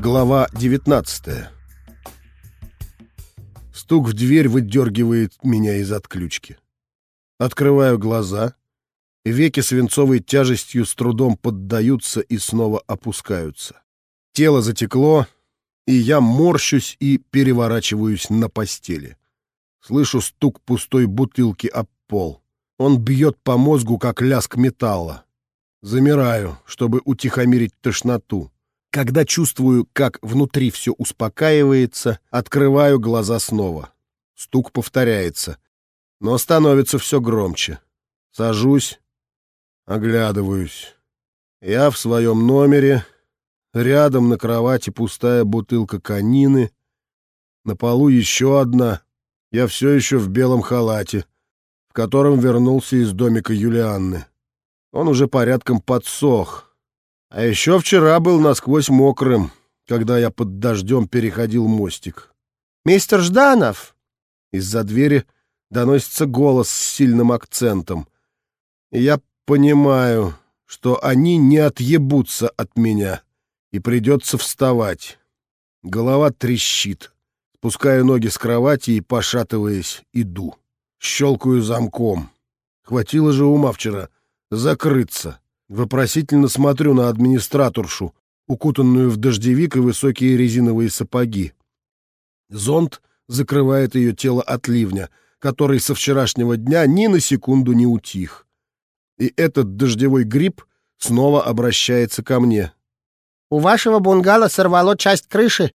Глава 19 Стук в дверь выдергивает меня из отключки. Открываю глаза, веки свинцовой тяжестью с трудом поддаются и снова опускаются. Тело затекло, и я морщусь и переворачиваюсь на постели. Слышу стук пустой бутылки об пол. Он бьет по мозгу, как ляск металла. Замираю, чтобы утихомирить тошноту. Когда чувствую, как внутри все успокаивается, открываю глаза снова. Стук повторяется, но становится все громче. Сажусь, оглядываюсь. Я в своем номере, рядом на кровати пустая бутылка конины, на полу еще одна. Я все еще в белом халате, в котором вернулся из домика Юлианны. Он уже порядком подсох. А еще вчера был насквозь мокрым, когда я под дождем переходил мостик. «Мистер Жданов!» Из-за двери доносится голос с сильным акцентом. И я понимаю, что они не отъебутся от меня, и придется вставать. Голова трещит. Спускаю ноги с кровати и, пошатываясь, иду. Щелкаю замком. Хватило же ума вчера закрыться. Вопросительно смотрю на администраторшу, укутанную в дождевик и высокие резиновые сапоги. Зонт закрывает ее тело от ливня, который со вчерашнего дня ни на секунду не утих. И этот дождевой гриб снова обращается ко мне. «У вашего бунгало сорвало часть крыши.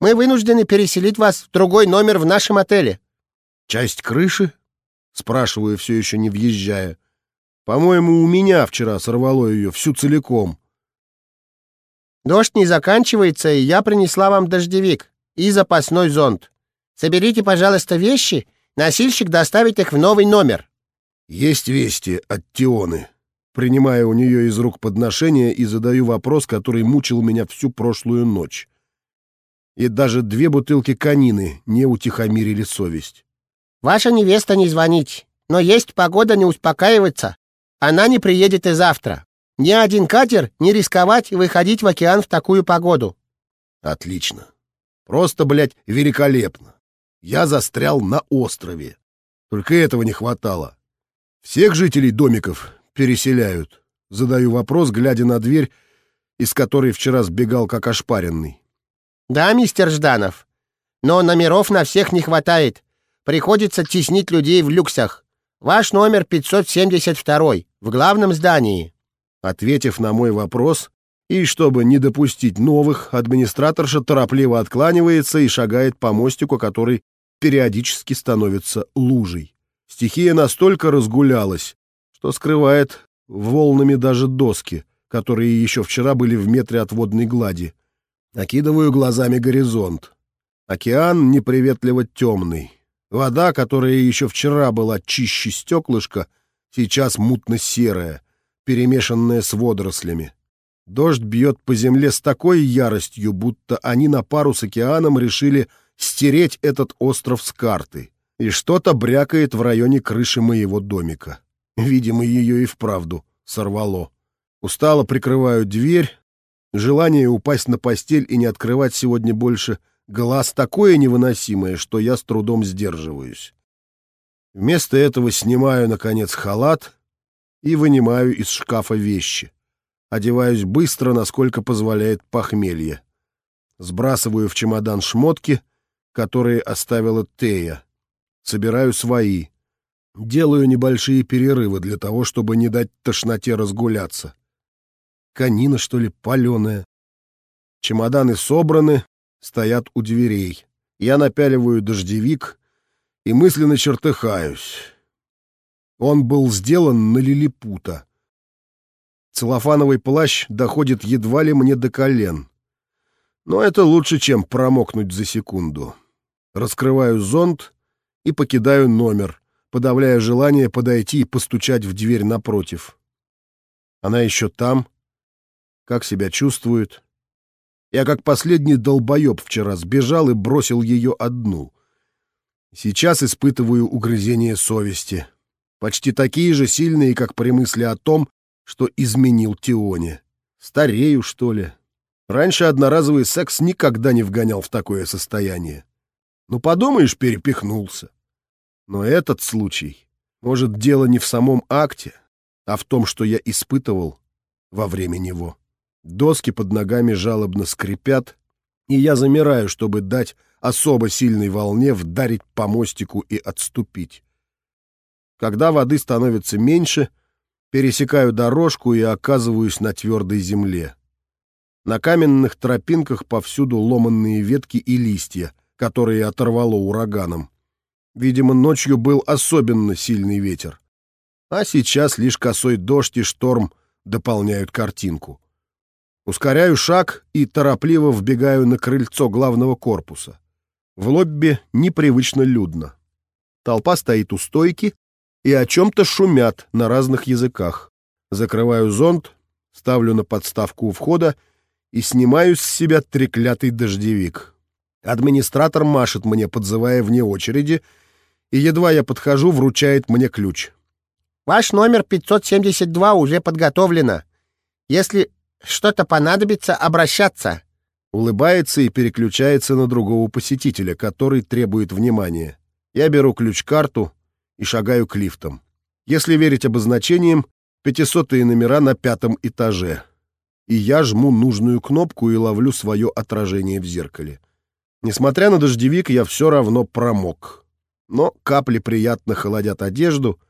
Мы вынуждены переселить вас в другой номер в нашем отеле». «Часть крыши?» — спрашиваю, все еще не въезжая. По-моему, у меня вчера сорвало ее всю целиком. Дождь не заканчивается, и я принесла вам дождевик и запасной зонт. Соберите, пожалуйста, вещи, носильщик доставит их в новый номер. Есть вести от Тионы. Принимая у нее из рук подношение и задаю вопрос, который мучил меня всю прошлую ночь. И даже две бутылки конины не утихомирили совесть. Ваша невеста не звонить, но есть погода не успокаивается. Она не приедет и завтра. Ни один катер не рисковать выходить в океан в такую погоду. Отлично. Просто, блядь, великолепно. Я застрял на острове. Только этого не хватало. Всех жителей домиков переселяют. Задаю вопрос, глядя на дверь, из которой вчера сбегал как ошпаренный. Да, мистер Жданов. Но номеров на всех не хватает. Приходится теснить людей в люксах. Ваш номер 572 в главном здании». Ответив на мой вопрос, и чтобы не допустить новых, администраторша торопливо откланивается и шагает по мостику, который периодически становится лужей. Стихия настолько разгулялась, что скрывает волнами даже доски, которые еще вчера были в метре от водной глади. Накидываю глазами горизонт. Океан неприветливо темный. Вода, которая еще вчера была чище стеклышка, сейчас мутно-серая, перемешанная с водорослями. Дождь бьет по земле с такой яростью, будто они на пару с океаном решили стереть этот остров с карты. И что-то брякает в районе крыши моего домика. Видимо, ее и вправду сорвало. Устало прикрываю дверь. Желание упасть на постель и не открывать сегодня больше глаз такое невыносимое, что я с трудом сдерживаюсь. Вместо этого снимаю, наконец, халат и вынимаю из шкафа вещи. Одеваюсь быстро, насколько позволяет похмелье. Сбрасываю в чемодан шмотки, которые оставила Тея. Собираю свои. Делаю небольшие перерывы для того, чтобы не дать тошноте разгуляться. Канина, что ли, паленая. Чемоданы собраны, стоят у дверей. Я напяливаю дождевик и мысленно чертыхаюсь. Он был сделан на лилипута. Целлофановый плащ доходит едва ли мне до колен. Но это лучше, чем промокнуть за секунду. Раскрываю зонт и покидаю номер, подавляя желание подойти и постучать в дверь напротив. Она еще там? Как себя чувствует? Я как последний долбоеб вчера сбежал и бросил ее одну. Сейчас испытываю угрызение совести. Почти такие же сильные, как при мысли о том, что изменил Тионе. Старею, что ли? Раньше одноразовый секс никогда не вгонял в такое состояние. Ну, подумаешь, перепихнулся. Но этот случай, может, дело не в самом акте, а в том, что я испытывал во время него. Доски под ногами жалобно скрипят, и я замираю, чтобы дать особо сильной волне вдарить по мостику и отступить. Когда воды становится меньше, пересекаю дорожку и оказываюсь на твердой земле. На каменных тропинках повсюду ломанные ветки и листья, которые оторвало ураганом. Видимо, ночью был особенно сильный ветер. А сейчас лишь косой дождь и шторм дополняют картинку. Ускоряю шаг и торопливо вбегаю на крыльцо главного корпуса. В лобби непривычно людно. Толпа стоит у стойки и о чем-то шумят на разных языках. Закрываю зонт, ставлю на подставку у входа и снимаю с себя треклятый дождевик. Администратор машет мне, подзывая вне очереди, и едва я подхожу, вручает мне ключ. «Ваш номер 572 уже подготовлено. Если что-то понадобится, обращаться». Улыбается и переключается на другого посетителя, который требует внимания. Я беру ключ-карту и шагаю к лифтам. Если верить обозначениям, пятисотые номера на пятом этаже и я жму нужную кнопку и ловлю свое отражение в зеркале. Несмотря на дождевик, я все равно промок. Но капли приятно холодят одежду,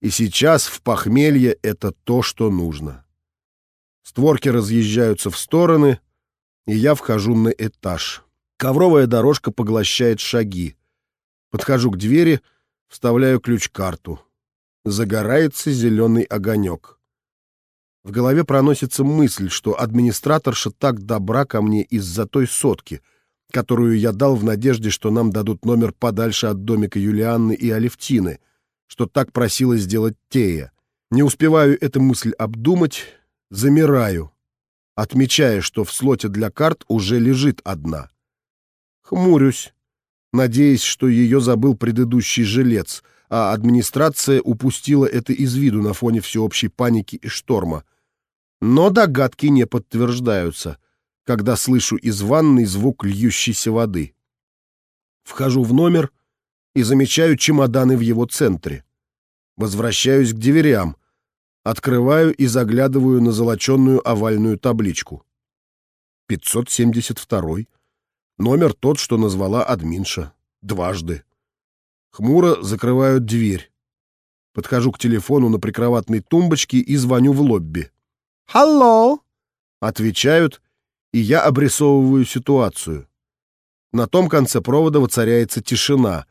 и сейчас в похмелье это то, что нужно. Створки разъезжаются в стороны, и я вхожу на этаж. Ковровая дорожка поглощает шаги. Подхожу к двери, вставляю ключ-карту. Загорается зеленый огонек. В голове проносится мысль, что администраторша так добра ко мне из-за той сотки, которую я дал в надежде, что нам дадут номер подальше от домика Юлианны и Алевтины, что так просила сделать Тея. Не успеваю эту мысль обдумать, замираю, отмечая, что в слоте для карт уже лежит одна. Хмурюсь, надеясь, что ее забыл предыдущий жилец, а администрация упустила это из виду на фоне всеобщей паники и шторма. Но догадки не подтверждаются, когда слышу из ванной звук льющейся воды. Вхожу в номер и замечаю чемоданы в его центре. Возвращаюсь к дверям, открываю и заглядываю на золоченную овальную табличку. 572. Номер тот, что назвала админша. Дважды. Хмуро закрываю дверь. Подхожу к телефону на прикроватной тумбочке и звоню в лобби. «Алло!» — отвечают, и я обрисовываю ситуацию. На том конце провода воцаряется тишина,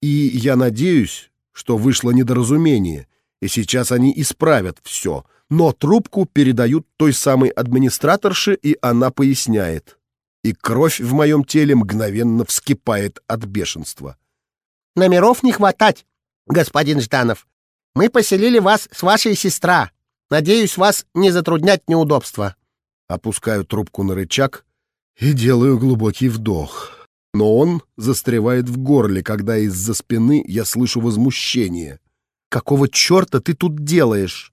и я надеюсь, что вышло недоразумение, и сейчас они исправят все, но трубку передают той самой администраторше, и она поясняет. И кровь в моем теле мгновенно вскипает от бешенства. «Номеров не хватать, господин Жданов. Мы поселили вас с вашей сестра. Надеюсь, вас не затруднять неудобства». Опускаю трубку на рычаг и делаю глубокий вдох. Но он застревает в горле, когда из-за спины я слышу возмущение. «Какого черта ты тут делаешь?»